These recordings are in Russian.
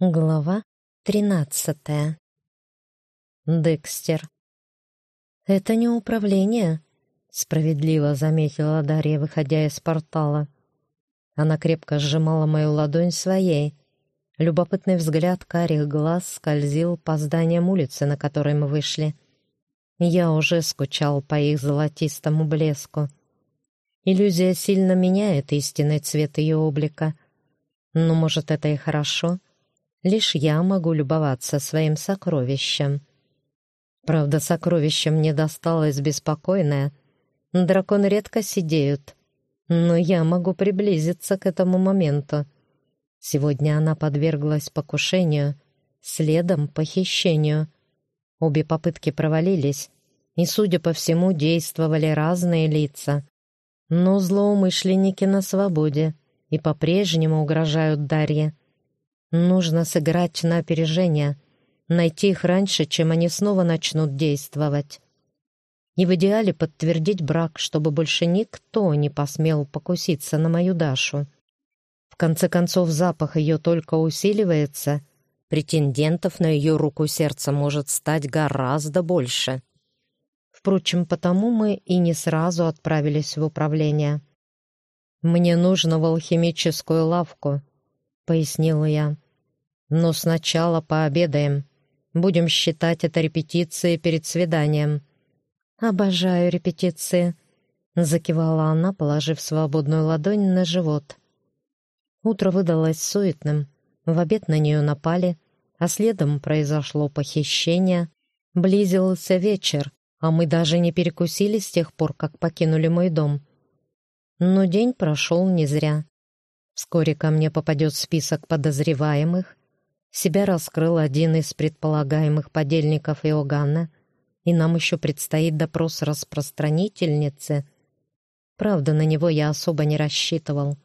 Глава тринадцатая. Декстер. «Это не управление», — справедливо заметила Дарья, выходя из портала. Она крепко сжимала мою ладонь своей. Любопытный взгляд карих глаз скользил по зданиям улицы, на которой мы вышли. Я уже скучал по их золотистому блеску. Иллюзия сильно меняет истинный цвет ее облика. Но, может, это и хорошо — Лишь я могу любоваться своим сокровищем. Правда, сокровище мне досталось беспокойное. Драконы редко сидеют, но я могу приблизиться к этому моменту. Сегодня она подверглась покушению, следом похищению. Обе попытки провалились, и, судя по всему, действовали разные лица. Но злоумышленники на свободе и по-прежнему угрожают Дарье. Нужно сыграть на опережение, найти их раньше, чем они снова начнут действовать. И в идеале подтвердить брак, чтобы больше никто не посмел покуситься на мою Дашу. В конце концов, запах ее только усиливается. Претендентов на ее руку сердца может стать гораздо больше. Впрочем, потому мы и не сразу отправились в управление. «Мне нужно в алхимическую лавку», пояснила я. «Но сначала пообедаем. Будем считать это репетицией перед свиданием». «Обожаю репетиции», — закивала она, положив свободную ладонь на живот. Утро выдалось суетным. В обед на нее напали, а следом произошло похищение. Близился вечер, а мы даже не перекусили с тех пор, как покинули мой дом. Но день прошел не зря. Вскоре ко мне попадет список подозреваемых. Себя раскрыл один из предполагаемых подельников Иоганна, и нам еще предстоит допрос распространительницы. Правда, на него я особо не рассчитывал.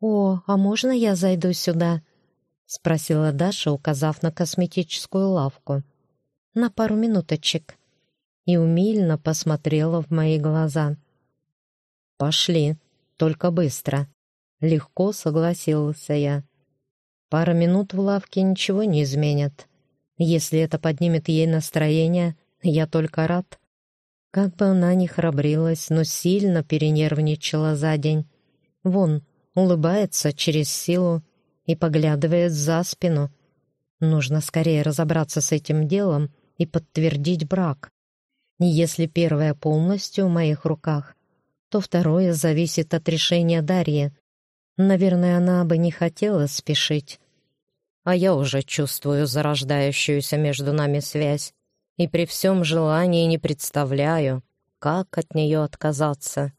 «О, а можно я зайду сюда?» — спросила Даша, указав на косметическую лавку. «На пару минуточек». И умильно посмотрела в мои глаза. «Пошли», только быстро. Легко согласился я. Пара минут в лавке ничего не изменят. Если это поднимет ей настроение, я только рад. Как бы она ни храбрилась, но сильно перенервничала за день. Вон, улыбается через силу и поглядывает за спину. Нужно скорее разобраться с этим делом и подтвердить брак. Если первое полностью в моих руках, то второе зависит от решения Дарьи. Наверное, она бы не хотела спешить. А я уже чувствую зарождающуюся между нами связь и при всем желании не представляю, как от нее отказаться.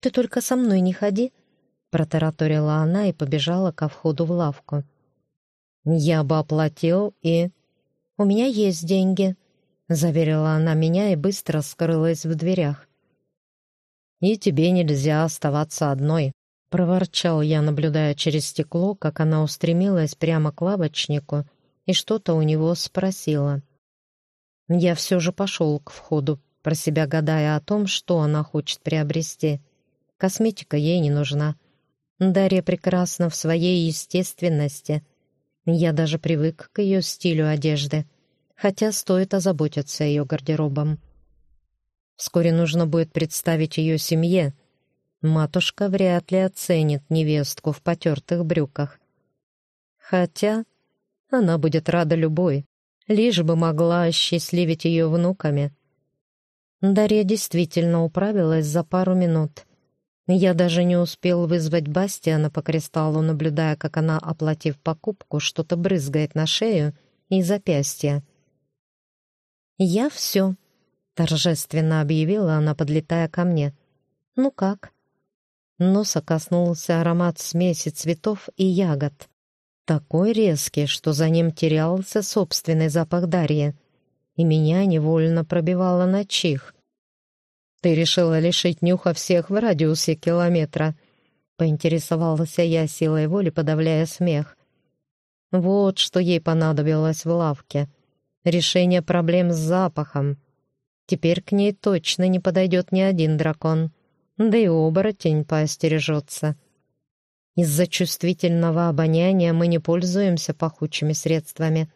«Ты только со мной не ходи», — протараторила она и побежала ко входу в лавку. «Я бы оплатил и...» «У меня есть деньги», — заверила она меня и быстро скрылась в дверях. «И тебе нельзя оставаться одной», — проворчал я, наблюдая через стекло, как она устремилась прямо к лавочнику и что-то у него спросила. Я все же пошел к входу, про себя гадая о том, что она хочет приобрести. Косметика ей не нужна. Дарья прекрасна в своей естественности. Я даже привык к ее стилю одежды, хотя стоит озаботиться ее гардеробом. Вскоре нужно будет представить ее семье. Матушка вряд ли оценит невестку в потертых брюках. Хотя она будет рада любой, лишь бы могла осчастливить ее внуками. Дарья действительно управилась за пару минут. Я даже не успел вызвать Бастиана по кристаллу, наблюдая, как она, оплатив покупку, что-то брызгает на шею и запястье. «Я все», Торжественно объявила она, подлетая ко мне. «Ну как?» Носа коснулся аромат смеси цветов и ягод. Такой резкий, что за ним терялся собственный запах Дарьи. И меня невольно пробивало на чих. «Ты решила лишить нюха всех в радиусе километра?» Поинтересовался я силой воли, подавляя смех. Вот что ей понадобилось в лавке. Решение проблем с запахом. Теперь к ней точно не подойдет ни один дракон. Да и оборотень поостережется. Из-за чувствительного обоняния мы не пользуемся пахучими средствами.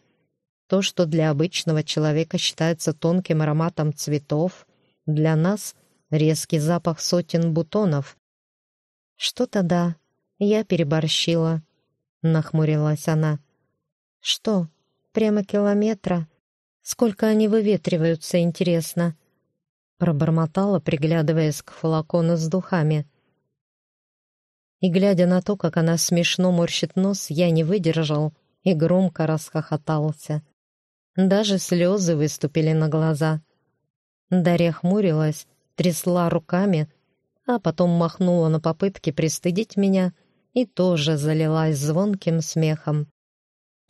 То, что для обычного человека считается тонким ароматом цветов, для нас — резкий запах сотен бутонов. «Что-то да, я переборщила», — нахмурилась она. «Что, прямо километра? Сколько они выветриваются, интересно?» Пробормотала, приглядываясь к флакону с духами. И, глядя на то, как она смешно морщит нос, я не выдержал и громко расхохотался. Даже слезы выступили на глаза. Дарья хмурилась, трясла руками, а потом махнула на попытки пристыдить меня и тоже залилась звонким смехом.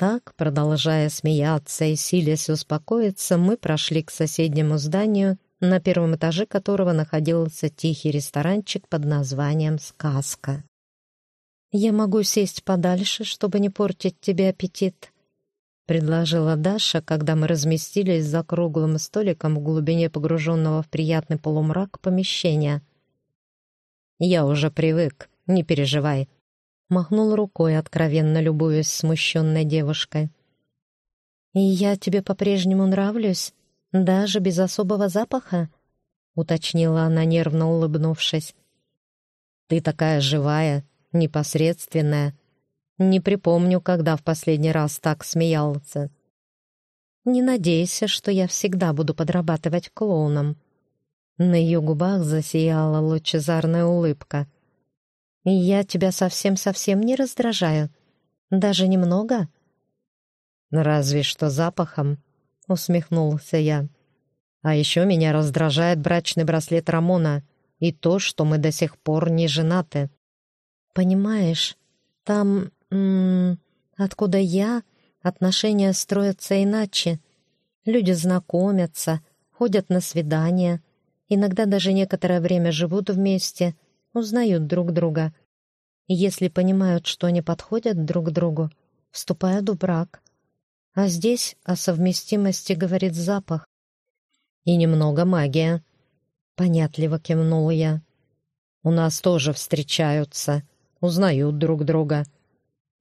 Так, продолжая смеяться и силясь успокоиться, мы прошли к соседнему зданию, на первом этаже которого находился тихий ресторанчик под названием «Сказка». «Я могу сесть подальше, чтобы не портить тебе аппетит», — предложила Даша, когда мы разместились за круглым столиком в глубине погруженного в приятный полумрак помещения. «Я уже привык, не переживай», — махнул рукой, откровенно любуясь смущенной девушкой. «И я тебе по-прежнему нравлюсь, даже без особого запаха?» — уточнила она, нервно улыбнувшись. «Ты такая живая, непосредственная. Не припомню, когда в последний раз так смеялся. Не надейся, что я всегда буду подрабатывать клоуном. На ее губах засияла лучезарная улыбка. Я тебя совсем-совсем не раздражаю. Даже немного? Разве что запахом, усмехнулся я. А еще меня раздражает брачный браслет Рамона и то, что мы до сих пор не женаты. Понимаешь, там, м -м, откуда я, отношения строятся иначе. Люди знакомятся, ходят на свидания, иногда даже некоторое время живут вместе, узнают друг друга. Если понимают, что они подходят друг другу, вступают в брак. А здесь о совместимости говорит запах. И немного магия. Понятливо кивнул я. У нас тоже встречаются узнают друг друга.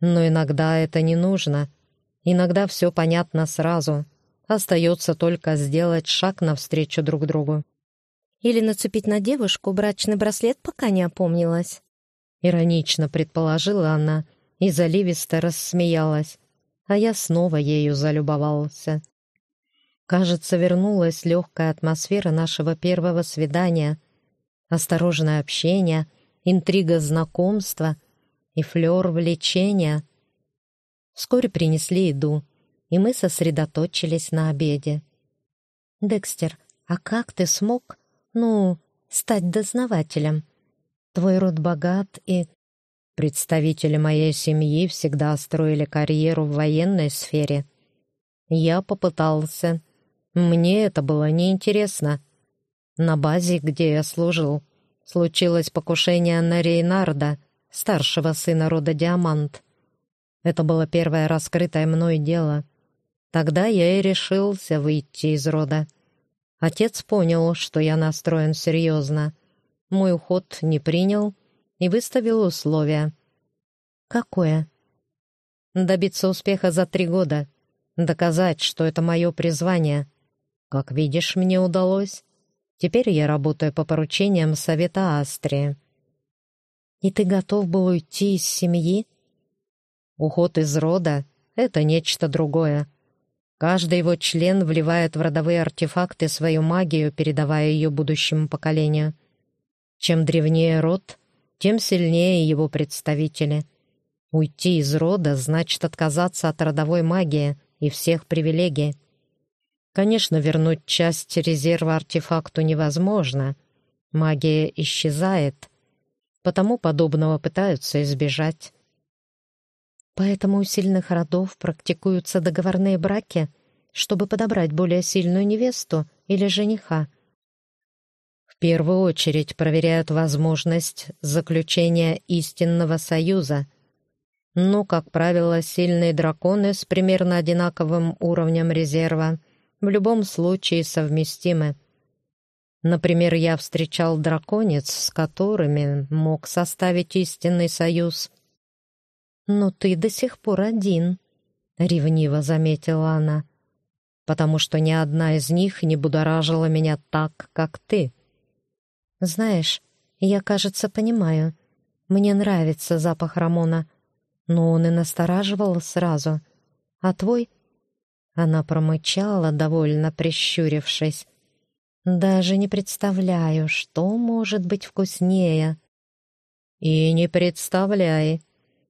Но иногда это не нужно. Иногда все понятно сразу. Остается только сделать шаг навстречу друг другу. Или нацепить на девушку брачный браслет, пока не опомнилась. Иронично предположила она и заливисто рассмеялась, а я снова ею залюбовался. Кажется, вернулась легкая атмосфера нашего первого свидания, осторожное общение — интрига знакомства и флёр влечения. Вскоре принесли еду, и мы сосредоточились на обеде. «Декстер, а как ты смог, ну, стать дознавателем? Твой род богат и...» Представители моей семьи всегда строили карьеру в военной сфере. Я попытался. Мне это было неинтересно. На базе, где я служил, случилось покушение на Рейнарда, старшего сына рода Диамант. Это было первое раскрытое мной дело. Тогда я и решился выйти из рода. Отец понял, что я настроен серьезно. Мой уход не принял и выставил условия. «Какое?» «Добиться успеха за три года. Доказать, что это мое призвание. Как видишь, мне удалось. Теперь я работаю по поручениям Совета Астрии. И ты готов был уйти из семьи? Уход из рода — это нечто другое. Каждый его член вливает в родовые артефакты свою магию, передавая ее будущему поколению. Чем древнее род, тем сильнее его представители. Уйти из рода значит отказаться от родовой магии и всех привилегий. Конечно, вернуть часть резерва артефакту невозможно. Магия исчезает. Потому подобного пытаются избежать. Поэтому у сильных родов практикуются договорные браки, чтобы подобрать более сильную невесту или жениха. Первую очередь проверяют возможность заключения истинного союза. Но, как правило, сильные драконы с примерно одинаковым уровнем резерва в любом случае совместимы. Например, я встречал драконец, с которыми мог составить истинный союз, «Но ты до сих пор один», — ревниво заметила она, «потому что ни одна из них не будоражила меня так, как ты». «Знаешь, я, кажется, понимаю. Мне нравится запах Рамона, но он и настораживал сразу. А твой?» Она промычала, довольно прищурившись. «Даже не представляю, что может быть вкуснее». «И не представляй»,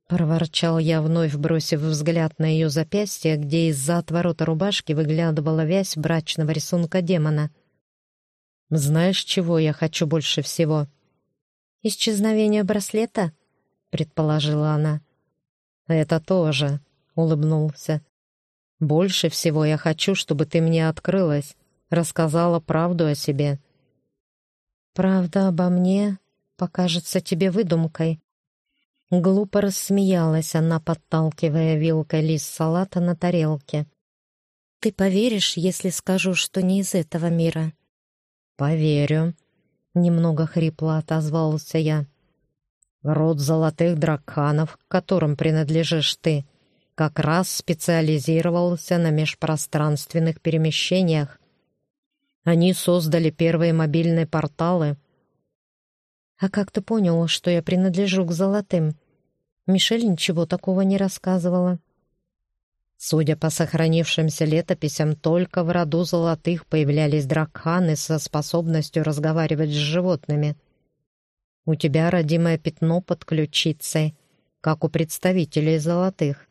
Проворчал я, вновь бросив взгляд на ее запястье, где из-за отворота рубашки выглядывала вязь брачного рисунка демона. «Знаешь, чего я хочу больше всего?» «Исчезновение браслета?» — предположила она. «Это тоже», — улыбнулся. «Больше всего я хочу, чтобы ты мне открылась, рассказала правду о себе». «Правда обо мне покажется тебе выдумкой», Глупо рассмеялась она, подталкивая вилкой лист салата на тарелке. «Ты поверишь, если скажу, что не из этого мира?» «Поверю», — немного хрипло отозвался я. «Род золотых дракханов, к которым принадлежишь ты, как раз специализировался на межпространственных перемещениях. Они создали первые мобильные порталы — «А как ты понял, что я принадлежу к золотым?» Мишель ничего такого не рассказывала. Судя по сохранившимся летописям, только в роду золотых появлялись дракханы со способностью разговаривать с животными. У тебя родимое пятно под ключицей, как у представителей золотых.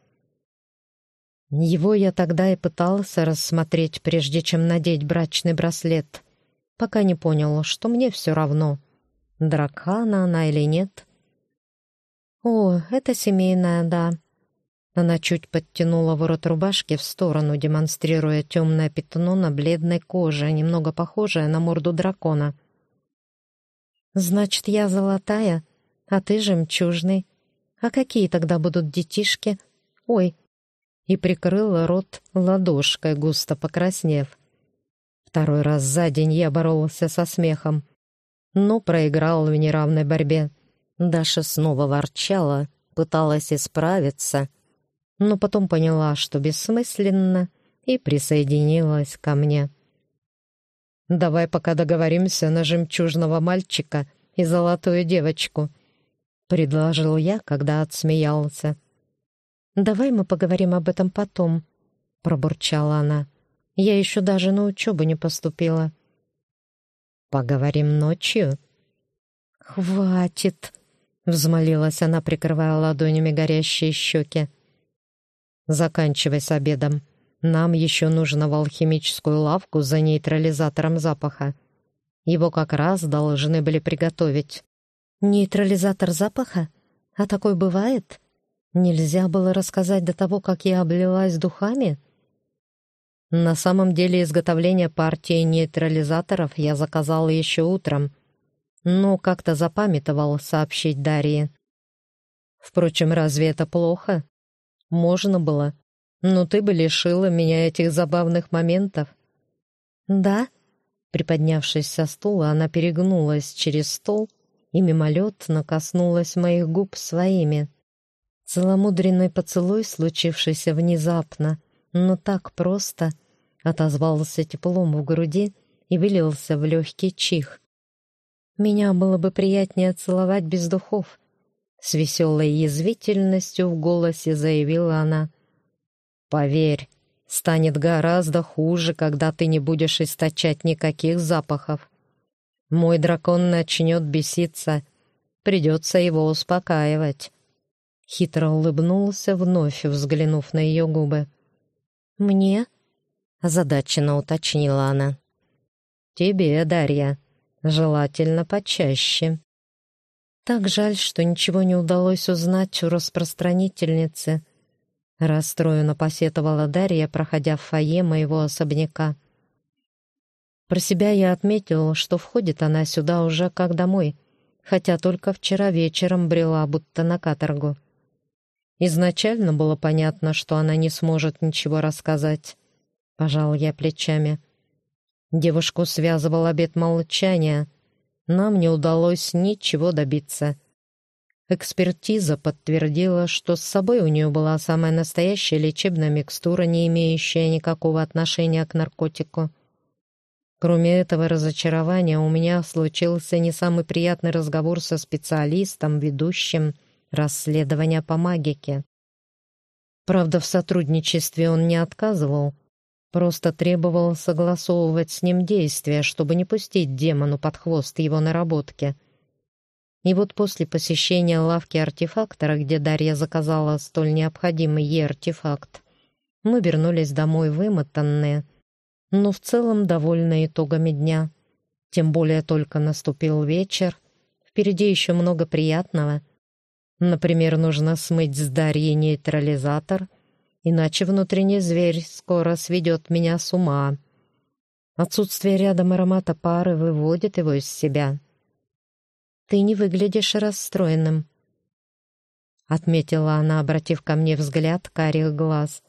Его я тогда и пытался рассмотреть, прежде чем надеть брачный браслет, пока не понял, что мне все равно — дракана она или нет. «О, это семейная, да». Она чуть подтянула ворот рубашки в сторону, демонстрируя темное пятно на бледной коже, немного похожее на морду дракона. «Значит, я золотая, а ты жемчужный. А какие тогда будут детишки? Ой!» И прикрыла рот ладошкой, густо покраснев. Второй раз за день я боролся со смехом но проиграл в неравной борьбе. Даша снова ворчала, пыталась исправиться, но потом поняла, что бессмысленно, и присоединилась ко мне. «Давай пока договоримся на жемчужного мальчика и золотую девочку», — предложил я, когда отсмеялся. «Давай мы поговорим об этом потом», — пробурчала она. «Я еще даже на учебу не поступила». «Поговорим ночью?» «Хватит!» — взмолилась она, прикрывая ладонями горящие щеки. «Заканчивай с обедом. Нам еще нужно в алхимическую лавку за нейтрализатором запаха. Его как раз должны были приготовить». «Нейтрализатор запаха? А такой бывает? Нельзя было рассказать до того, как я облилась духами?» На самом деле изготовление партии нейтрализаторов я заказал еще утром, но как-то запамятовал сообщить Дарье. Впрочем, разве это плохо? Можно было. Но ты бы лишила меня этих забавных моментов. Да? Приподнявшись со стула, она перегнулась через стол и мимолетно коснулась моих губ своими. Целомудренный поцелуй, случившийся внезапно, но так просто, отозвался теплом в груди и вылился в легкий чих. Меня было бы приятнее целовать без духов, с веселой язвительностью в голосе заявила она. Поверь, станет гораздо хуже, когда ты не будешь источать никаких запахов. Мой дракон начнет беситься, придется его успокаивать. Хитро улыбнулся, вновь взглянув на ее губы. «Мне?» — озадаченно уточнила она. «Тебе, Дарья, желательно почаще». Так жаль, что ничего не удалось узнать у распространительницы. Расстроенно посетовала Дарья, проходя в фойе моего особняка. Про себя я отметил, что входит она сюда уже как домой, хотя только вчера вечером брела, будто на каторгу. Изначально было понятно, что она не сможет ничего рассказать. Пожал я плечами. Девушку связывал обет молчания. Нам не удалось ничего добиться. Экспертиза подтвердила, что с собой у нее была самая настоящая лечебная микстура, не имеющая никакого отношения к наркотику. Кроме этого разочарования, у меня случился не самый приятный разговор со специалистом, ведущим расследование по магике. Правда, в сотрудничестве он не отказывал, просто требовал согласовывать с ним действия, чтобы не пустить демону под хвост его наработки — и вот после посещения лавки артефактора, где Дарья заказала столь необходимый ей артефакт, мы вернулись домой вымотанные, но в целом довольны итогами дня. Тем более только наступил вечер, впереди еще много приятного. Например, нужно смыть с Дарьи нейтрализатор, иначе внутренний зверь скоро сведет меня с ума. Отсутствие рядом аромата пары выводит его из себя. «Ты не выглядишь расстроенным», — отметила она, обратив ко мне взгляд карих глаз.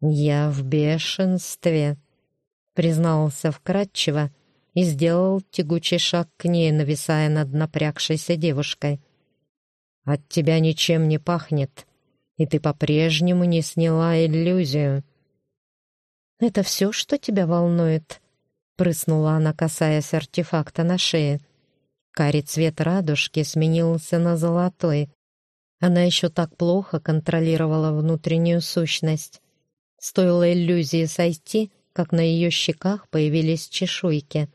«Я в бешенстве», — признался вкратчиво и сделал тягучий шаг к ней, нависая над напрягшейся девушкой. «От тебя ничем не пахнет, и ты по-прежнему не сняла иллюзию». «Это все, что тебя волнует?» — прыснула она, касаясь артефакта на шее. Карий цвет радужки сменился на золотой. Она еще так плохо контролировала внутреннюю сущность. Стоило иллюзии сойти, как на ее щеках появились чешуйки.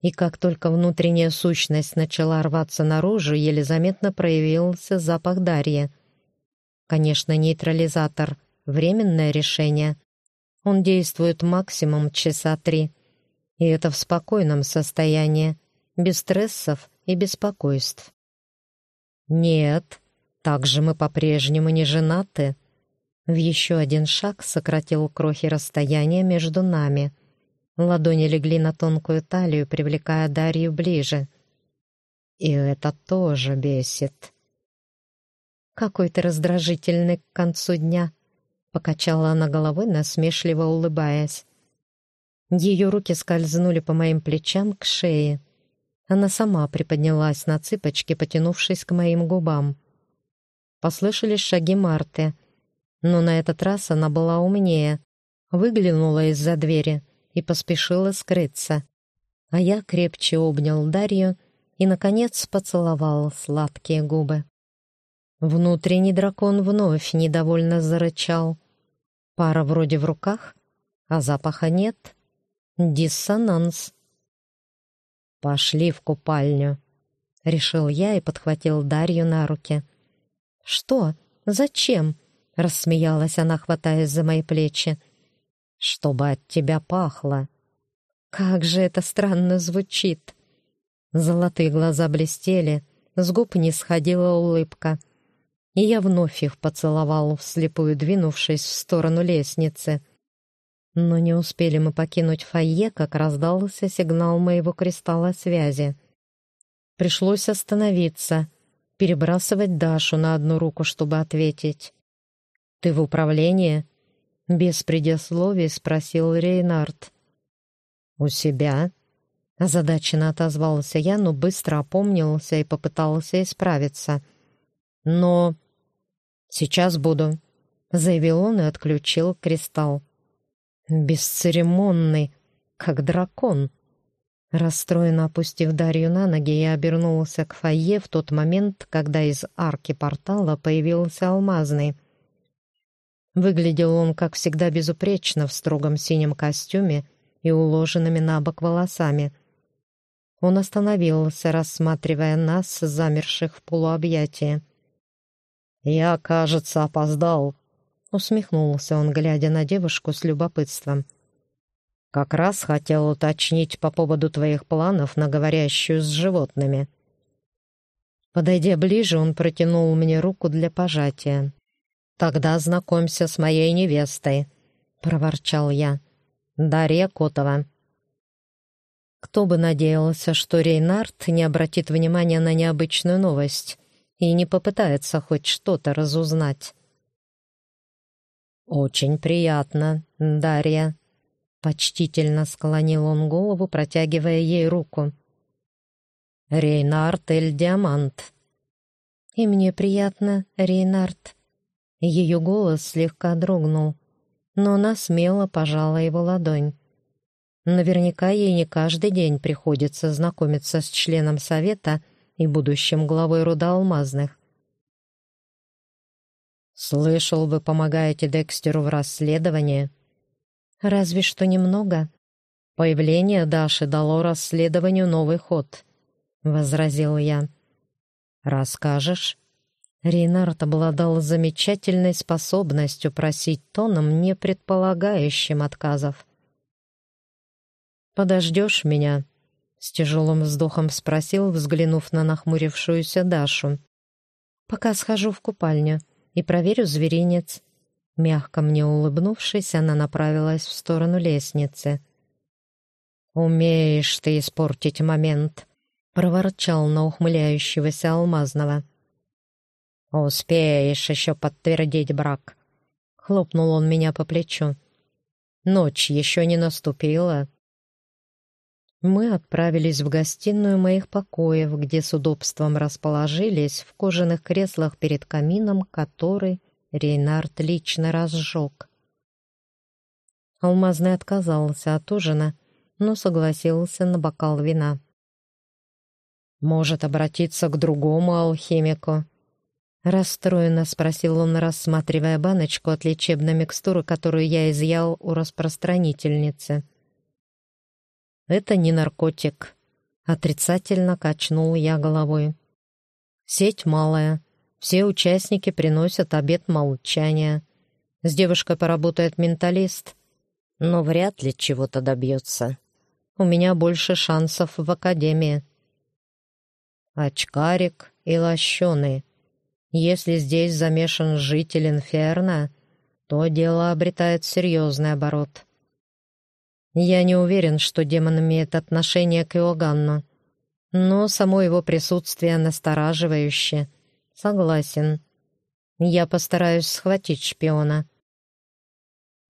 И как только внутренняя сущность начала рваться наружу, еле заметно проявился запах Дарьи. Конечно, нейтрализатор — временное решение. Он действует максимум часа три. И это в спокойном состоянии без стрессов и беспокойств. «Нет, так же мы по-прежнему не женаты». В еще один шаг сократил крохи расстояния между нами. Ладони легли на тонкую талию, привлекая Дарью ближе. И это тоже бесит. «Какой ты раздражительный к концу дня!» — покачала она головой, насмешливо улыбаясь. Ее руки скользнули по моим плечам к шее. Она сама приподнялась на цыпочки, потянувшись к моим губам. Послышались шаги Марты, но на этот раз она была умнее, выглянула из-за двери и поспешила скрыться. А я крепче обнял Дарью и, наконец, поцеловал сладкие губы. Внутренний дракон вновь недовольно зарычал. Пара вроде в руках, а запаха нет. Диссонанс. «Пошли в купальню», — решил я и подхватил Дарью на руки. «Что? Зачем?» — рассмеялась она, хватаясь за мои плечи. «Чтобы от тебя пахло». «Как же это странно звучит!» Золотые глаза блестели, с губ не сходила улыбка. И я вновь их поцеловал, вслепую двинувшись в сторону лестницы — но не успели мы покинуть фойе, как раздался сигнал моего кристалла связи. Пришлось остановиться, перебрасывать Дашу на одну руку, чтобы ответить. «Ты в управлении?» Без предисловий спросил Рейнард. «У себя?» Озадаченно отозвался я, но быстро опомнился и попытался исправиться. «Но...» «Сейчас буду», — заявил он и отключил кристалл. Бесцеремонный, как дракон. Расстроенно опустив Дарью на ноги, я обернулся к фойе в тот момент, когда из арки портала появился алмазный. Выглядел он, как всегда, безупречно в строгом синем костюме и уложенными на бок волосами. Он остановился, рассматривая нас, замерших в полуобъятии. «Я, кажется, опоздал», Усмехнулся он, глядя на девушку с любопытством. «Как раз хотел уточнить по поводу твоих планов на говорящую с животными». Подойдя ближе, он протянул мне руку для пожатия. «Тогда знакомься с моей невестой», — проворчал я. «Дарья Котова». Кто бы надеялся, что Рейнард не обратит внимания на необычную новость и не попытается хоть что-то разузнать. «Очень приятно, Дарья», — почтительно склонил он голову, протягивая ей руку. «Рейнард Эль Диамант», «И мне приятно, Рейнард». Ее голос слегка дрогнул, но она смело пожала его ладонь. Наверняка ей не каждый день приходится знакомиться с членом совета и будущим главой рода Алмазных. «Слышал, вы помогаете Декстеру в расследовании?» «Разве что немного. Появление Даши дало расследованию новый ход», — возразил я. «Расскажешь?» Рейнард обладал замечательной способностью просить тоном, не предполагающим отказов. «Подождешь меня?» — с тяжелым вздохом спросил, взглянув на нахмурившуюся Дашу. «Пока схожу в купальню и проверю зверинец». Мягко мне улыбнувшись, она направилась в сторону лестницы. «Умеешь ты испортить момент», — проворчал на ухмыляющегося Алмазного. «Успеешь еще подтвердить брак», — хлопнул он меня по плечу. «Ночь еще не наступила, мы отправились в гостиную моих покоев, где с удобством расположились в кожаных креслах перед камином, который Рейнард лично разжег. Алмазный отказался от ужина, но согласился на бокал вина. «Может обратиться к другому алхимику?» Расстроенно спросил он, рассматривая баночку от лечебной микстуры, которую я изъял у распространительницы. Это не наркотик. Отрицательно качнул я головой. Сеть малая. Все участники приносят обет молчания. С девушкой поработает менталист, но вряд ли чего-то добьется. У меня больше шансов в академии. Очкарик и лощеный. Если здесь замешан житель Инферно, то дело обретает серьезный оборот. Я не уверен, что демон имеет отношение к Иоганну, но само его присутствие настораживающе. Согласен. Я постараюсь схватить шпиона.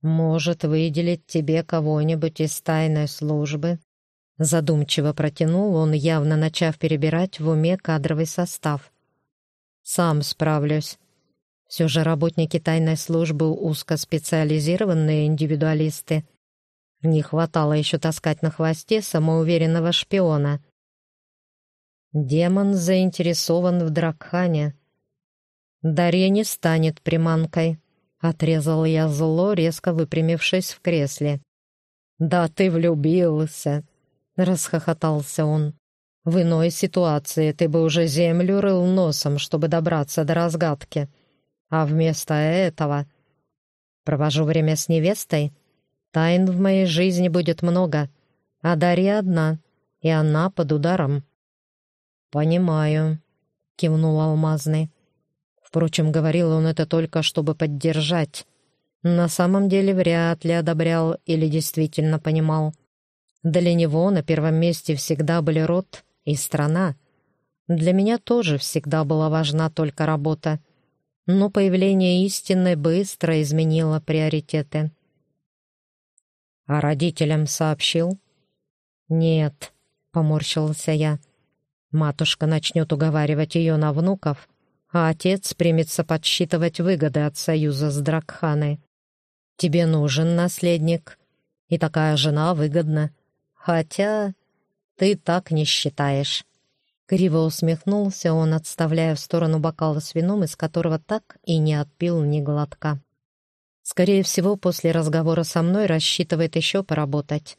Может, выделить тебе кого-нибудь из тайной службы? Задумчиво протянул он, явно начав перебирать в уме кадровый состав. Сам справлюсь. Все же работники тайной службы узкоспециализированные индивидуалисты — не хватало еще таскать на хвосте самоуверенного шпиона. Демон заинтересован в Дракхане. Дарья не станет приманкой. Отрезал я зло, резко выпрямившись в кресле. «Да ты влюбился!» — расхохотался он. «В иной ситуации ты бы уже землю рыл носом, чтобы добраться до разгадки. А вместо этого провожу время с невестой, Тайн в моей жизни будет много, а Дарья одна, и она под ударом». «Понимаю», — кивнул Алмазный. Впрочем, говорил он это только, чтобы поддержать. На самом деле вряд ли одобрял или действительно понимал. Для него на первом месте всегда были род и страна. Для меня тоже всегда была важна только работа. Но появление истины быстро изменило приоритеты. «А родителям сообщил?» «Нет», — поморщился я. «Матушка начнет уговаривать ее на внуков, а отец примется подсчитывать выгоды от союза с Дракханой. Тебе нужен наследник, и такая жена выгодна. Хотя ты так не считаешь». Криво усмехнулся он, отставляя в сторону бокала с вином, из которого так и не отпил ни глотка. Скорее всего, после разговора со мной рассчитывает еще поработать.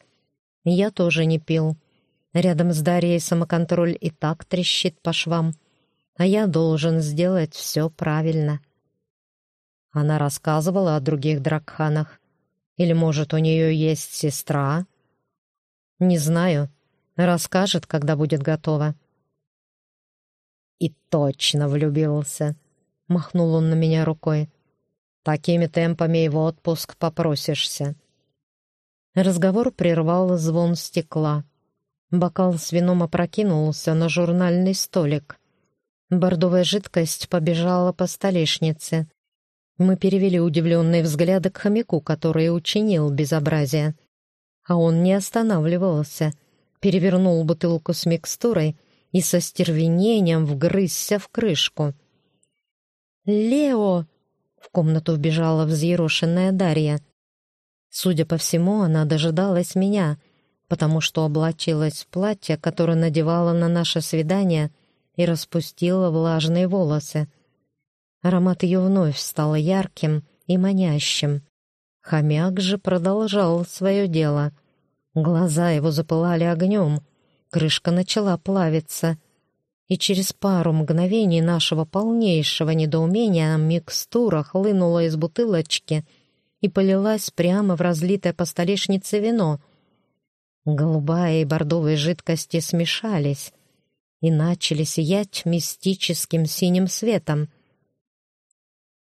Я тоже не пил. Рядом с Дарьей самоконтроль и так трещит по швам. А я должен сделать все правильно. Она рассказывала о других дракханах. Или, может, у нее есть сестра? Не знаю. Расскажет, когда будет готова. И точно влюбился. Махнул он на меня рукой. Такими темпами в отпуск попросишься». Разговор прервал звон стекла. Бокал с вином опрокинулся на журнальный столик. Бордовая жидкость побежала по столешнице. Мы перевели удивленные взгляды к хомяку, который учинил безобразие. А он не останавливался, перевернул бутылку с микстурой и со стервенением вгрызся в крышку — Лео!» В комнату вбежала взъерошенная Дарья. Судя по всему, она дожидалась меня, потому что облачилась в платье, которое надевала на наше свидание, и распустила влажные волосы. Аромат ее вновь стал ярким и манящим. Хомяк же продолжал свое дело. Глаза его запылали огнем, крышка начала плавиться, и через пару мгновений нашего полнейшего недоумения микстура хлынула из бутылочки и полилась прямо в разлитое по столешнице вино. Голубая и бордовые жидкости смешались и начали сиять мистическим синим светом.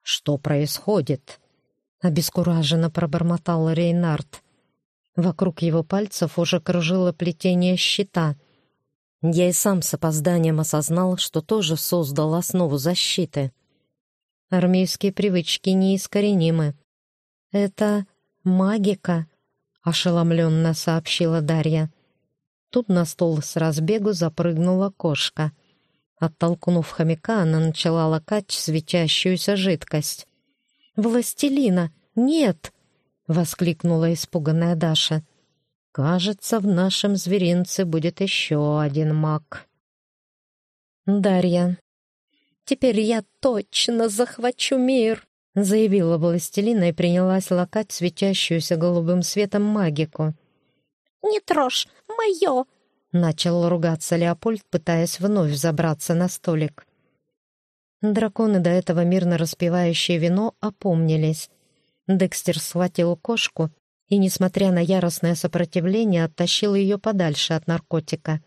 «Что происходит?» — обескураженно пробормотал Рейнард. Вокруг его пальцев уже кружило плетение щита — я и сам с опозданием осознал, что тоже создал основу защиты. Армейские привычки неискоренимы. «Это магика», — ошеломленно сообщила Дарья. Тут на стол с разбегу запрыгнула кошка. Оттолкнув хомяка, она начала лакать светящуюся жидкость. «Властелина! Нет!» — воскликнула испуганная Даша. Кажется, в нашем зверинце будет еще один маг. Дарья. «Теперь я точно захвачу мир!» заявила властелина и принялась лакать светящуюся голубым светом магику. «Не трожь! Мое!» Начал ругаться Леопольд, пытаясь вновь забраться на столик. Драконы, до этого мирно распивающие вино, опомнились. Декстер схватил кошку и, несмотря на яростное сопротивление, оттащил ее подальше от наркотика.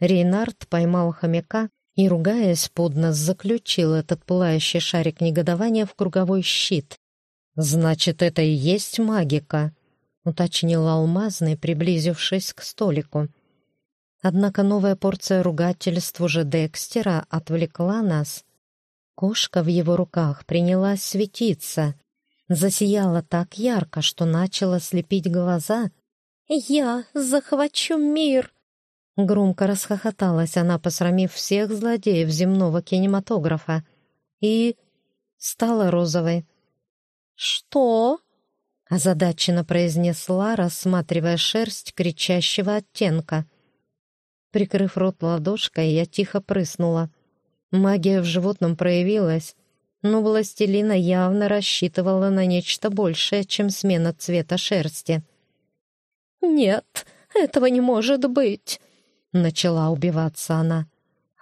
Рейнард поймал хомяка и, ругаясь под нос, заключил этот пылающий шарик негодования в круговой щит. «Значит, это и есть магика», — уточнил Алмазный, приблизившись к столику. Однако новая порция ругательств уже Декстера отвлекла нас. Кошка в его руках принялась светиться — засияла так ярко, что начала слепить глаза. «Я захвачу мир!» Громко расхохоталась она, посрамив всех злодеев земного кинематографа, и стала розовой. «Что?» — озадаченно произнесла, рассматривая шерсть кричащего оттенка. Прикрыв рот ладошкой, я тихо прыснула. Магия в животном проявилась, но властелина явно рассчитывала на нечто большее, чем смена цвета шерсти. «Нет, этого не может быть!» — начала убиваться она.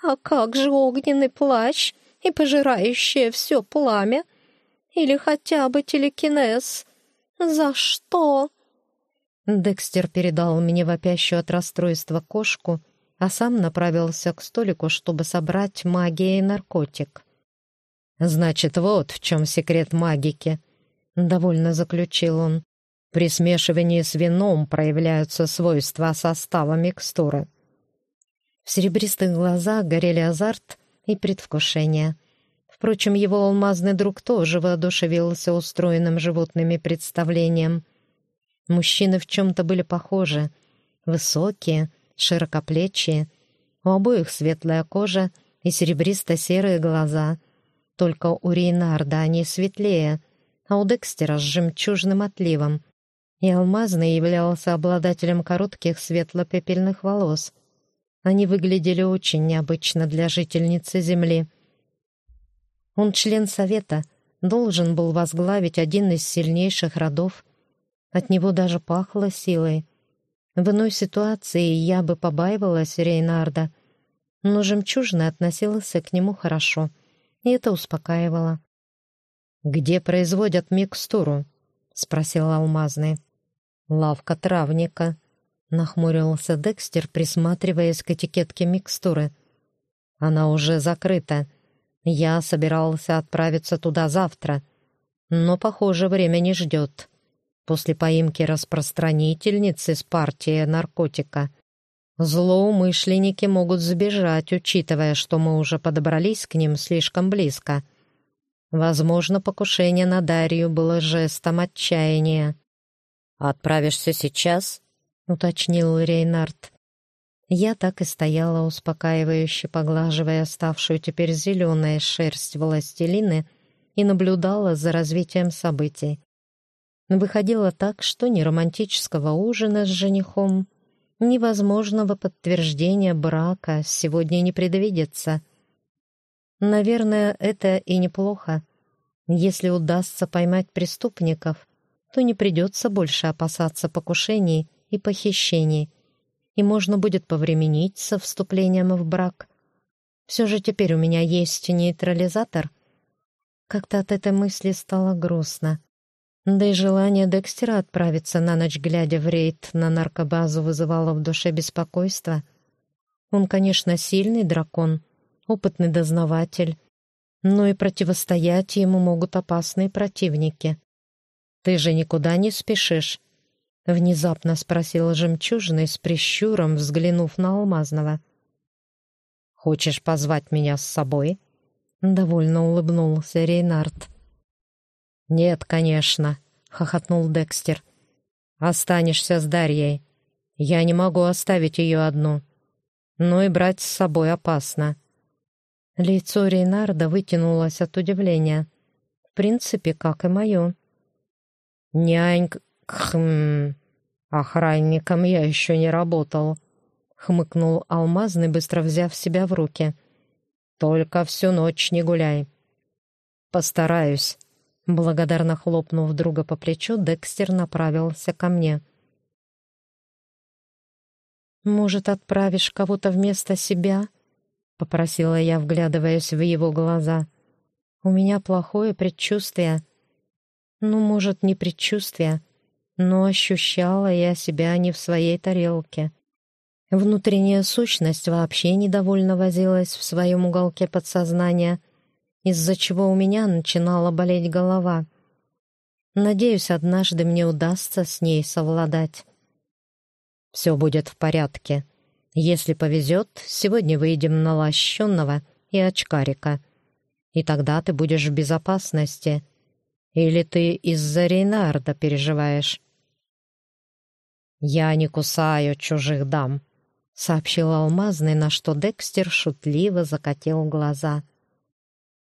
«А как же огненный плащ и пожирающее все пламя? Или хотя бы телекинез? За что?» Декстер передал мне вопящую от расстройства кошку, а сам направился к столику, чтобы собрать магия и наркотик. «Значит, вот в чем секрет магики», — довольно заключил он. «При смешивании с вином проявляются свойства состава микстуры». В серебристых глазах горели азарт и предвкушение. Впрочем, его алмазный друг тоже воодушевился устроенным животными представлением. Мужчины в чем-то были похожи. Высокие, широкоплечие, у обоих светлая кожа и серебристо-серые глаза — только у Рейнарда они светлее, а у Декстера с жемчужным отливом. И Алмазный являлся обладателем коротких светло-пепельных волос. Они выглядели очень необычно для жительницы Земли. Он член Совета, должен был возглавить один из сильнейших родов. От него даже пахло силой. В иной ситуации я бы побаивалась Рейнарда, но жемчужный относился к нему хорошо — и это успокаивало. «Где производят микстуру?» — спросил Алмазный. «Лавка травника», — нахмурился Декстер, присматриваясь к этикетке микстуры. «Она уже закрыта. Я собирался отправиться туда завтра, но, похоже, время не ждет. После поимки распространительницы с партии наркотика Злоумышленники могут сбежать, учитывая, что мы уже подобрались к ним слишком близко. Возможно, покушение на Дарью было жестом отчаяния. «Отправишься сейчас?» — уточнил Рейнард. Я так и стояла, успокаивающе поглаживая оставшую теперь зеленая шерсть властелины и наблюдала за развитием событий. Выходило так, что ни романтического ужина с женихом, ни возможного подтверждения брака сегодня не предвидится. Наверное, это и неплохо. Если удастся поймать преступников, то не придется больше опасаться покушений и похищений, и можно будет повременить со вступлением в брак. Все же теперь у меня есть нейтрализатор. Как-то от этой мысли стало грустно. Да и желание Декстера отправиться на ночь, глядя в рейд на наркобазу, вызывало в душе беспокойство. Он, конечно, сильный дракон, опытный дознаватель, но и противостоять ему могут опасные противники. «Ты же никуда не спешишь?» — внезапно спросила жемчужина с прищуром, взглянув на Алмазного. «Хочешь позвать меня с собой?» — довольно улыбнулся Рейнард. «Нет, конечно», — хохотнул Декстер. «Останешься с Дарьей. Я не могу оставить ее одну. Но и брать с собой опасно». Лицо Рейнарда вытянулось от удивления. В принципе, как и мое. «Няньк... Хм... Охранником я еще не работал», — хмыкнул Алмазный, быстро взяв себя в руки. «Только всю ночь не гуляй». «Постараюсь». Благодарно хлопнув друга по плечу, Декстер направился ко мне. «Может, отправишь кого-то вместо себя?» — попросила я, вглядываясь в его глаза. «У меня плохое предчувствие». Ну, может, не предчувствие, но ощущала я себя не в своей тарелке. Внутренняя сущность вообще недовольно возилась в своем уголке подсознания, из-за чего у меня начинала болеть голова. Надеюсь, однажды мне удастся с ней совладать. Все будет в порядке. Если повезет, сегодня выйдем на лощенного и очкарика. И тогда ты будешь в безопасности — или ты из-за Рейнарда переживаешь?» «Я не кусаю чужих дам», — сообщил Алмазный, на что Декстер шутливо закатил глаза.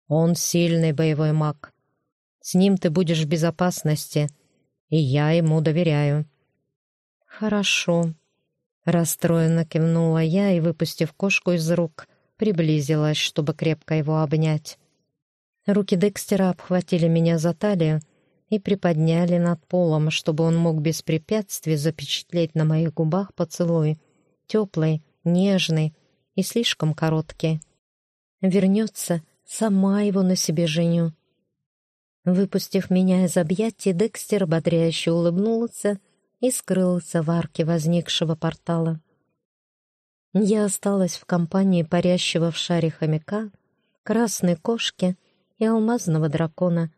«Он сильный боевой маг. С ним ты будешь в безопасности, и я ему доверяю». «Хорошо», — расстроенно кивнула я и, выпустив кошку из рук, приблизилась, чтобы крепко его обнять. Руки Декстера обхватили меня за талию и приподняли над полом, чтобы он мог без препятствий запечатлеть на моих губах поцелуй, теплый, нежный и слишком короткий. Вернется, сама его на себе женю. Выпустив меня из объятий, Декстер бодряще улыбнулся и скрылся в арке возникшего портала. Я осталась в компании парящего в шаре хомяка, красной кошки и алмазного дракона.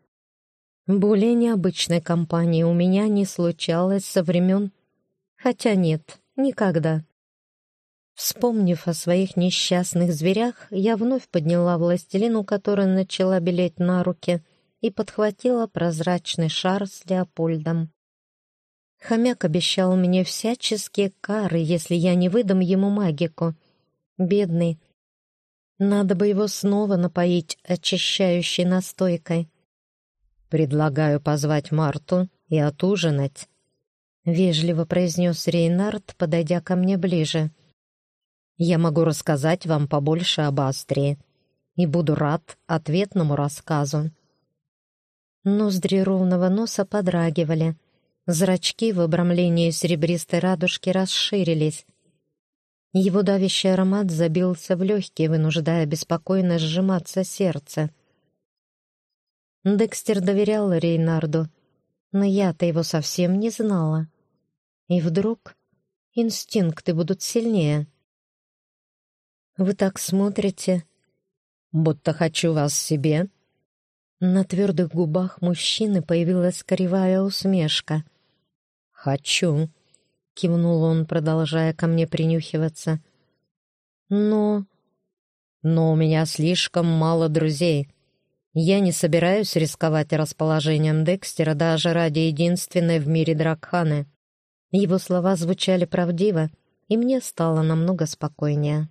Более необычной компании у меня не случалось со времен... Хотя нет, никогда. Вспомнив о своих несчастных зверях, я вновь подняла властелину, которая начала белеть на руки, и подхватила прозрачный шар с Леопольдом. Хомяк обещал мне всяческие кары, если я не выдам ему магику. Бедный, надо бы его снова напоить очищающей настойкой. «Предлагаю позвать Марту и отужинать», — вежливо произнес Рейнард, подойдя ко мне ближе. «Я могу рассказать вам побольше об Астрии и буду рад ответному рассказу». Ноздри ровного носа подрагивали, зрачки в обрамлении серебристой радужки расширились, его давящий аромат забился в легкие, вынуждая беспокойно сжиматься сердце. Декстер доверял Рейнарду, но я-то его совсем не знала. И вдруг инстинкты будут сильнее. «Вы так смотрите, будто хочу вас себе». На твердых губах мужчины появилась кривая усмешка. «Хочу», кивнул он, продолжая ко мне принюхиваться. Но... Но у меня слишком мало друзей. Я не собираюсь рисковать расположением Декстера даже ради единственной в мире Дракханы. Его слова звучали правдиво, и мне стало намного спокойнее.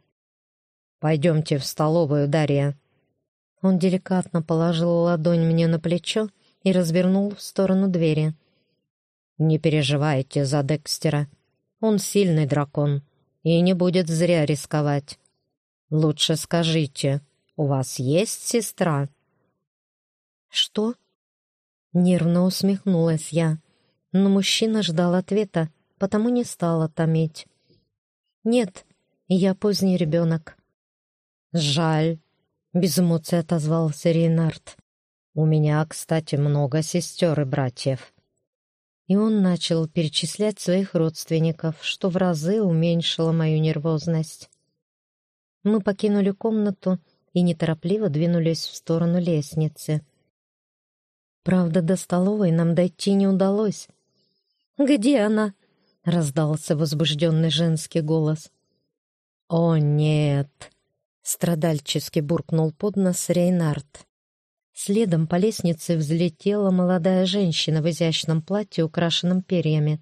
«Пойдемте в столовую, Дарья». Он деликатно положил ладонь мне на плечо и развернул в сторону двери. «Не переживайте за Декстера. Он сильный дракон и не будет зря рисковать. Лучше скажите, у вас есть сестра?» «Что?» Нервно усмехнулась я, но мужчина ждал ответа, потому не стала томить. «Нет, я поздний ребенок». «Жаль», — без эмоций отозвался Рейнард. «У меня, кстати, много сестер и братьев». И он начал перечислять своих родственников, что в разы уменьшило мою нервозность. Мы покинули комнату и неторопливо двинулись в сторону лестницы. Правда, до столовой нам дойти не удалось. «Где она?» — раздался возбужденный женский голос. «О, нет!» — страдальчески буркнул под нос Рейнард. Следом по лестнице взлетела молодая женщина в изящном платье, украшенном перьями.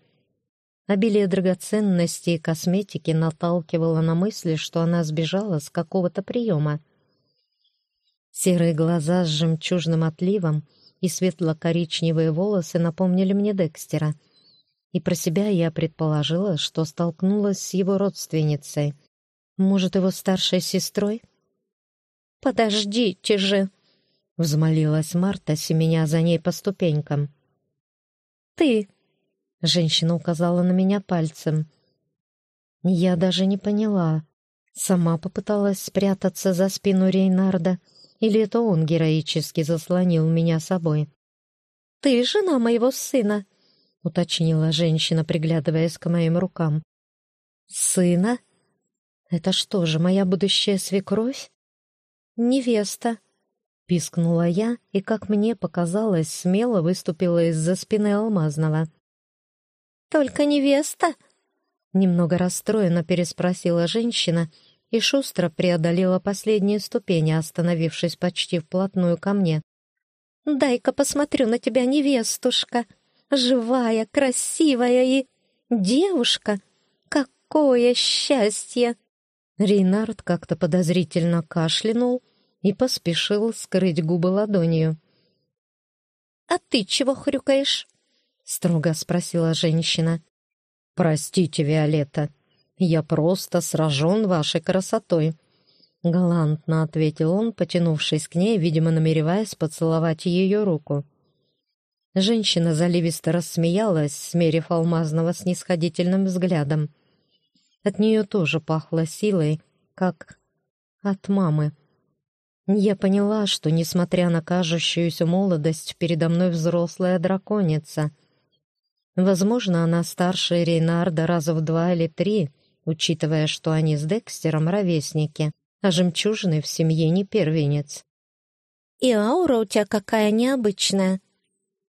Обилие драгоценностей и косметики наталкивало на мысли, что она сбежала с какого-то приема. Серые глаза с жемчужным отливом — и светло-коричневые волосы напомнили мне Декстера. И про себя я предположила, что столкнулась с его родственницей. Может, его старшей сестрой? «Подождите же!» — взмолилась Марта, семеня за ней по ступенькам. «Ты!» — женщина указала на меня пальцем. Я даже не поняла. Сама попыталась спрятаться за спину Рейнарда — или это он героически заслонил меня собой? «Ты жена моего сына», — уточнила женщина, приглядываясь к моим рукам. «Сына? Это что же, моя будущая свекровь?» «Невеста», — пискнула я и, как мне показалось, смело выступила из-за спины Алмазного. «Только невеста?» Немного расстроенно переспросила женщина и шустро преодолела последние ступени, остановившись почти вплотную ко мне. «Дай-ка посмотрю на тебя, невестушка! Живая, красивая и... девушка! Какое счастье!» Рейнард как-то подозрительно кашлянул и поспешил скрыть губы ладонью. «А ты чего хрюкаешь?» — строго спросила женщина. «Простите, Виолетта», я просто сражен вашей красотой», — галантно ответил он, потянувшись к ней, видимо, намереваясь поцеловать ее руку. Женщина заливисто рассмеялась, смерив алмазного снисходительным взглядом. От нее тоже пахло силой, как от мамы. Я поняла, что, несмотря на кажущуюся молодость, передо мной взрослая драконица. Возможно, она старше Рейнарда раза в два или три — учитывая, что они с Декстером ровесники, а жемчужный в семье не первенец. «И аура у тебя какая необычная.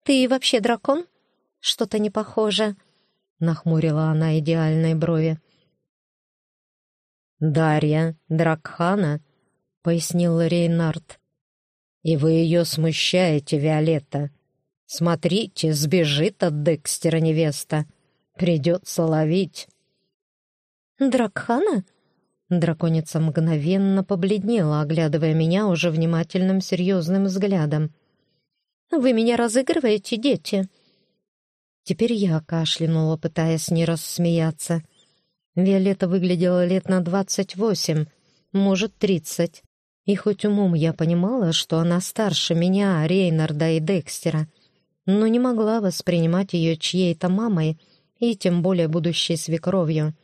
Ты вообще дракон? Что-то не похоже», — нахмурила она идеальной брови. «Дарья Дракхана», — пояснил Рейнард. «И вы ее смущаете, Виолетта. Смотрите, сбежит от Декстера невеста. Придется ловить». «Дракхана?» Драконица мгновенно побледнела, оглядывая меня уже внимательным, серьезным взглядом. «Вы меня разыгрываете, дети?» Теперь я кашлянула, пытаясь не рассмеяться. Виолетта выглядела лет на двадцать восемь, может, тридцать. И хоть умом я понимала, что она старше меня, Рейнарда и Декстера, но не могла воспринимать ее чьей-то мамой и тем более будущей свекровью.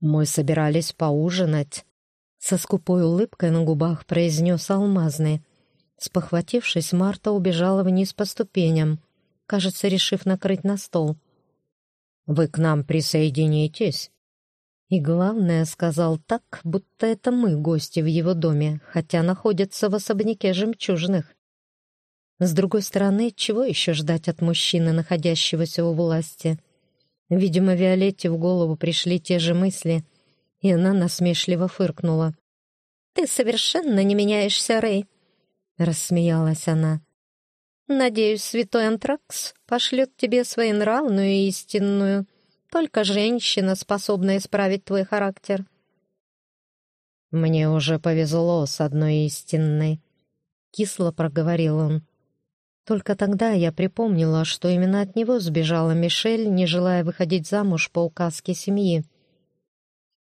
«Мы собирались поужинать», — со скупой улыбкой на губах произнес Алмазный. Спохватившись, Марта убежала вниз по ступеням, кажется, решив накрыть на стол. «Вы к нам присоединитесь?» И главное, сказал так, будто это мы гости в его доме, хотя находятся в особняке жемчужных. С другой стороны, чего еще ждать от мужчины, находящегося у власти?» Видимо, Виолетте в голову пришли те же мысли, и она насмешливо фыркнула. «Ты совершенно не меняешься, Рэй!» — рассмеялась она. «Надеюсь, святой Антракс пошлет тебе своенравную и истинную, Только женщина способна исправить твой характер. «Мне уже повезло с одной истинной», — кисло проговорил он. Только тогда я припомнила, что именно от него сбежала Мишель, не желая выходить замуж по указке семьи.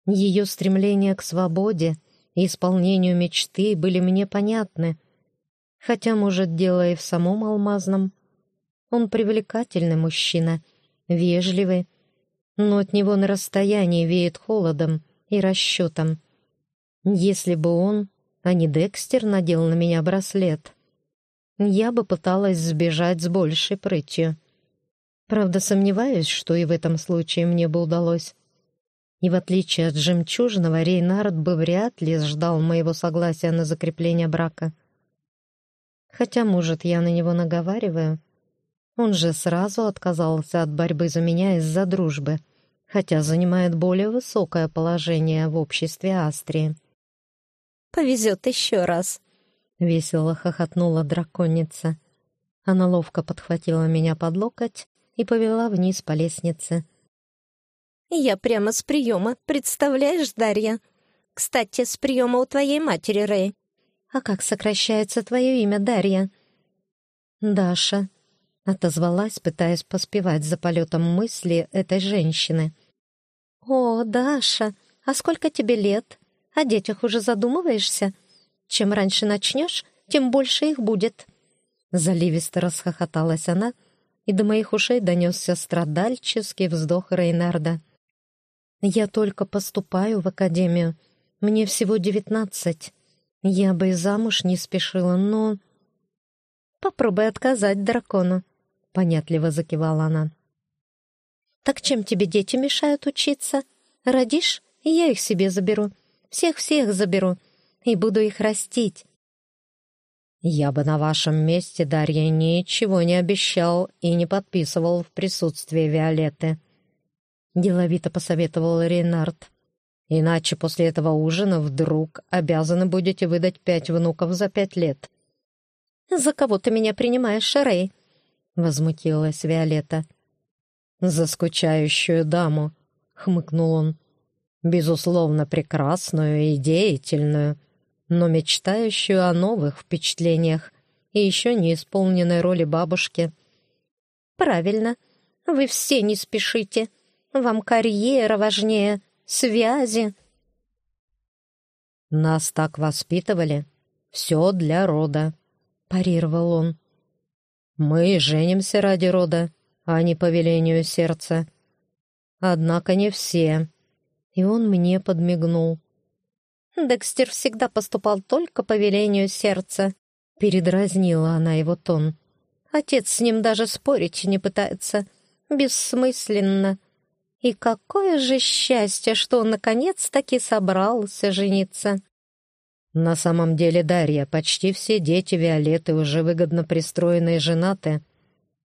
Ее стремление к свободе и исполнению мечты были мне понятны, хотя, может, дело и в самом Алмазном. Он привлекательный мужчина, вежливый, но от него на расстоянии веет холодом и расчетом. Если бы он, а не Декстер, надел на меня браслет, я бы пыталась сбежать с большей прытью. Правда, сомневаюсь, что и в этом случае мне бы удалось. И в отличие от жемчужного, Рейнард бы вряд ли ждал моего согласия на закрепление брака. Хотя, может, я на него наговариваю — он же сразу отказался от борьбы за меня из-за дружбы, хотя занимает более высокое положение в обществе Астрии. «Повезет еще раз», — весело хохотнула драконица. Она ловко подхватила меня под локоть и повела вниз по лестнице. «Я прямо с приема, представляешь, Дарья? Кстати, с приема у твоей матери, Рэй. А как сокращается твое имя, Дарья?» «Даша», Отозвалась, пытаясь поспевать за полетом мысли этой женщины. «О, Даша, а сколько тебе лет? О детях уже задумываешься? Чем раньше начнешь, тем больше их будет». Заливисто расхохоталась она, и до моих ушей донесся страдальческий вздох Рейнарда. «Я только поступаю в академию. Мне всего девятнадцать. Я бы и замуж не спешила, но...» «Попробуй отказать дракону. — понятливо закивала она. «Так чем тебе дети мешают учиться? Родишь, и я их себе заберу. Всех-всех заберу. И буду их растить». «Я бы на вашем месте, Дарья, ничего не обещал и не подписывал в присутствии Виолетты», — деловито посоветовал Рейнард. «Иначе после этого ужина вдруг обязаны будете выдать пять внуков за пять лет». «За кого ты меня принимаешь, Шарей?» — возмутилась Виолетта. «За скучающую даму», — хмыкнул он. «Безусловно, прекрасную и деятельную, но мечтающую о новых впечатлениях и еще не исполненной роли бабушки». «Правильно. Вы все не спешите. Вам карьера важнее, связи». «Нас так воспитывали. Все для рода», — парировал он. Мы женимся ради рода, а не по велению сердца. Однако не все. И он мне подмигнул. Декстер всегда поступал только по велению сердца. Передразнила она его тон. Отец с ним даже спорить не пытается. Бессмысленно. И какое же счастье, что он наконец-таки собрался жениться. На самом деле, Дарья, почти все дети Виолетты уже выгодно пристроены и женаты.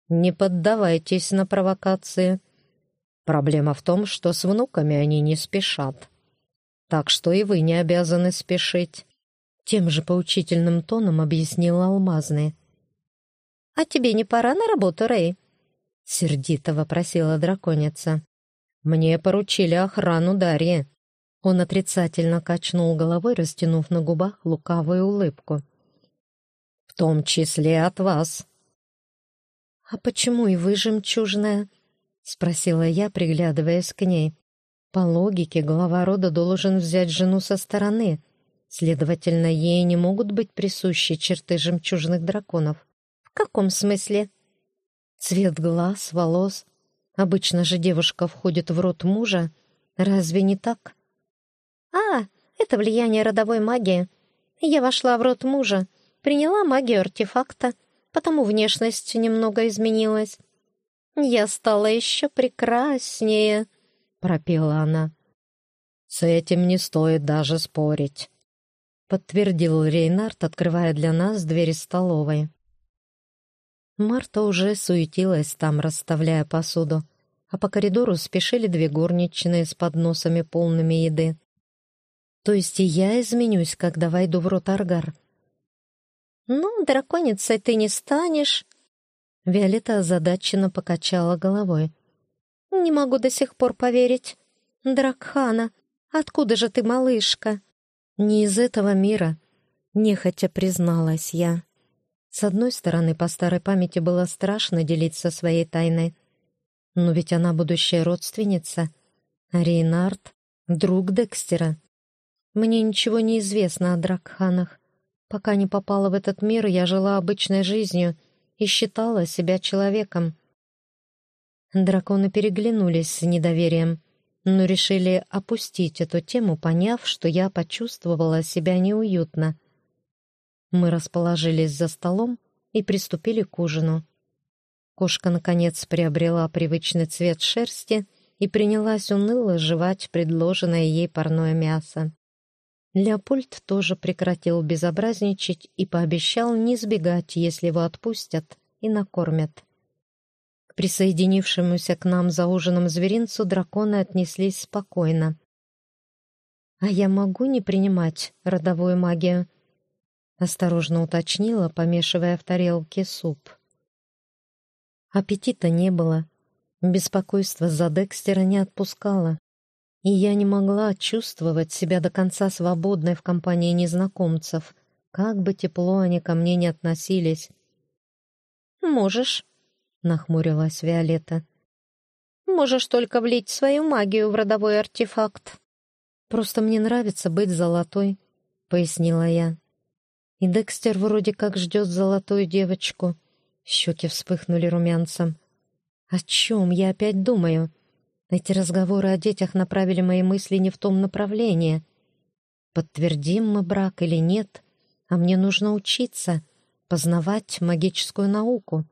Не поддавайтесь на провокации. Проблема в том, что с внуками они не спешат. Так что и вы не обязаны спешить. Тем же поучительным тоном объяснила Алмазный. «А тебе не пора на работу, Рэй?» Сердито вопросила драконица. «Мне поручили охрану Дарьи», он отрицательно качнул головой, растянув на губах лукавую улыбку. «В том числе от вас». «А почему и вы жемчужная?» — спросила я, приглядываясь к ней. «По логике, глава рода должен взять жену со стороны. Следовательно, ей не могут быть присущи черты жемчужных драконов». «В каком смысле?» «Цвет глаз, волос. Обычно же девушка входит в род мужа. Разве не так?» «А, это влияние родовой магии. Я вошла в рот мужа, приняла магию артефакта, потому внешность немного изменилась. Я стала еще прекраснее», — пропела она. «С этим не стоит даже спорить», — подтвердил Рейнард, открывая для нас двери столовой. Марта уже суетилась там, расставляя посуду, а по коридору спешили две горничные с подносами полными еды. То есть и я изменюсь, когда войду в рот Аргар. «Ну, драконицей ты не станешь», — Виолетта озадаченно покачала головой. Не могу до сих пор поверить. Дракхана, откуда же ты, малышка?» «Не из этого мира», — нехотя призналась я. С одной стороны, по старой памяти было страшно делиться своей тайной. Но ведь она будущая родственница. А Рейнард — друг Декстера. Мне ничего не известно о Дракханах. Пока не попала в этот мир, я жила обычной жизнью и считала себя человеком. Драконы переглянулись с недоверием, но решили опустить эту тему, поняв, что я почувствовала себя неуютно. Мы расположились за столом и приступили к ужину. Кошка, наконец, приобрела привычный цвет шерсти и принялась уныло жевать предложенное ей парное мясо. Леопольд тоже прекратил безобразничать и пообещал не сбегать, если его отпустят и накормят. К присоединившемуся к нам за ужином зверинцу драконы отнеслись спокойно. «А я могу не принимать родовую магию?» — осторожно уточнила, помешивая в тарелке суп. Аппетита не было. Беспокойство за Декстера не отпускало и я не могла чувствовать себя до конца свободной в компании незнакомцев, как бы тепло они ко мне не относились. «Можешь», — нахмурилась Виолетта. «Можешь только влить свою магию в родовой артефакт». «Просто мне нравится быть золотой», — пояснила я. «И Декстер вроде как ждет золотую девочку». Щеки вспыхнули румянцем. «О чем я опять думаю?» Эти разговоры о детях направили мои мысли не в том направлении. Подтвердим мы брак или нет, а мне нужно учиться, познавать магическую науку.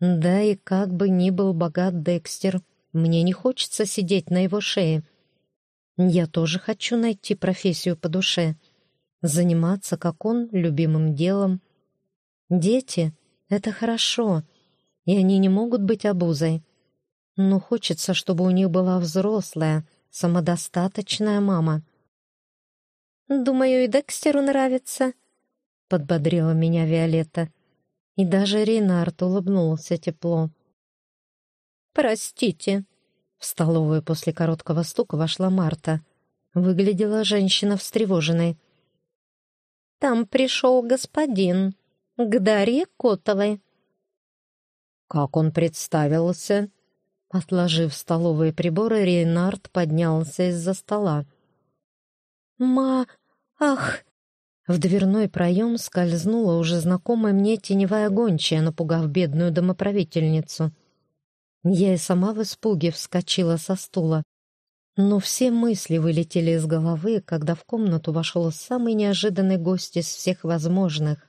Да и как бы ни был богат Декстер, мне не хочется сидеть на его шее. Я тоже хочу найти профессию по душе, заниматься, как он, любимым делом. Дети — это хорошо, и они не могут быть обузой но хочется, чтобы у них была взрослая, самодостаточная мама. «Думаю, и Декстеру нравится», — подбодрила меня Виолетта. И даже Рейнард улыбнулся тепло. «Простите». В столовую после короткого стука вошла Марта. Выглядела женщина встревоженной. «Там пришел господин, к Дарье Котовой». «Как он представился?» Отложив столовые приборы, Рейнард поднялся из-за стола. «Ма... Ах!» В дверной проем скользнула уже знакомая мне теневая гончая, напугав бедную домоправительницу. Я и сама в испуге вскочила со стула. Но все мысли вылетели из головы, когда в комнату вошел самый неожиданный гость из всех возможных.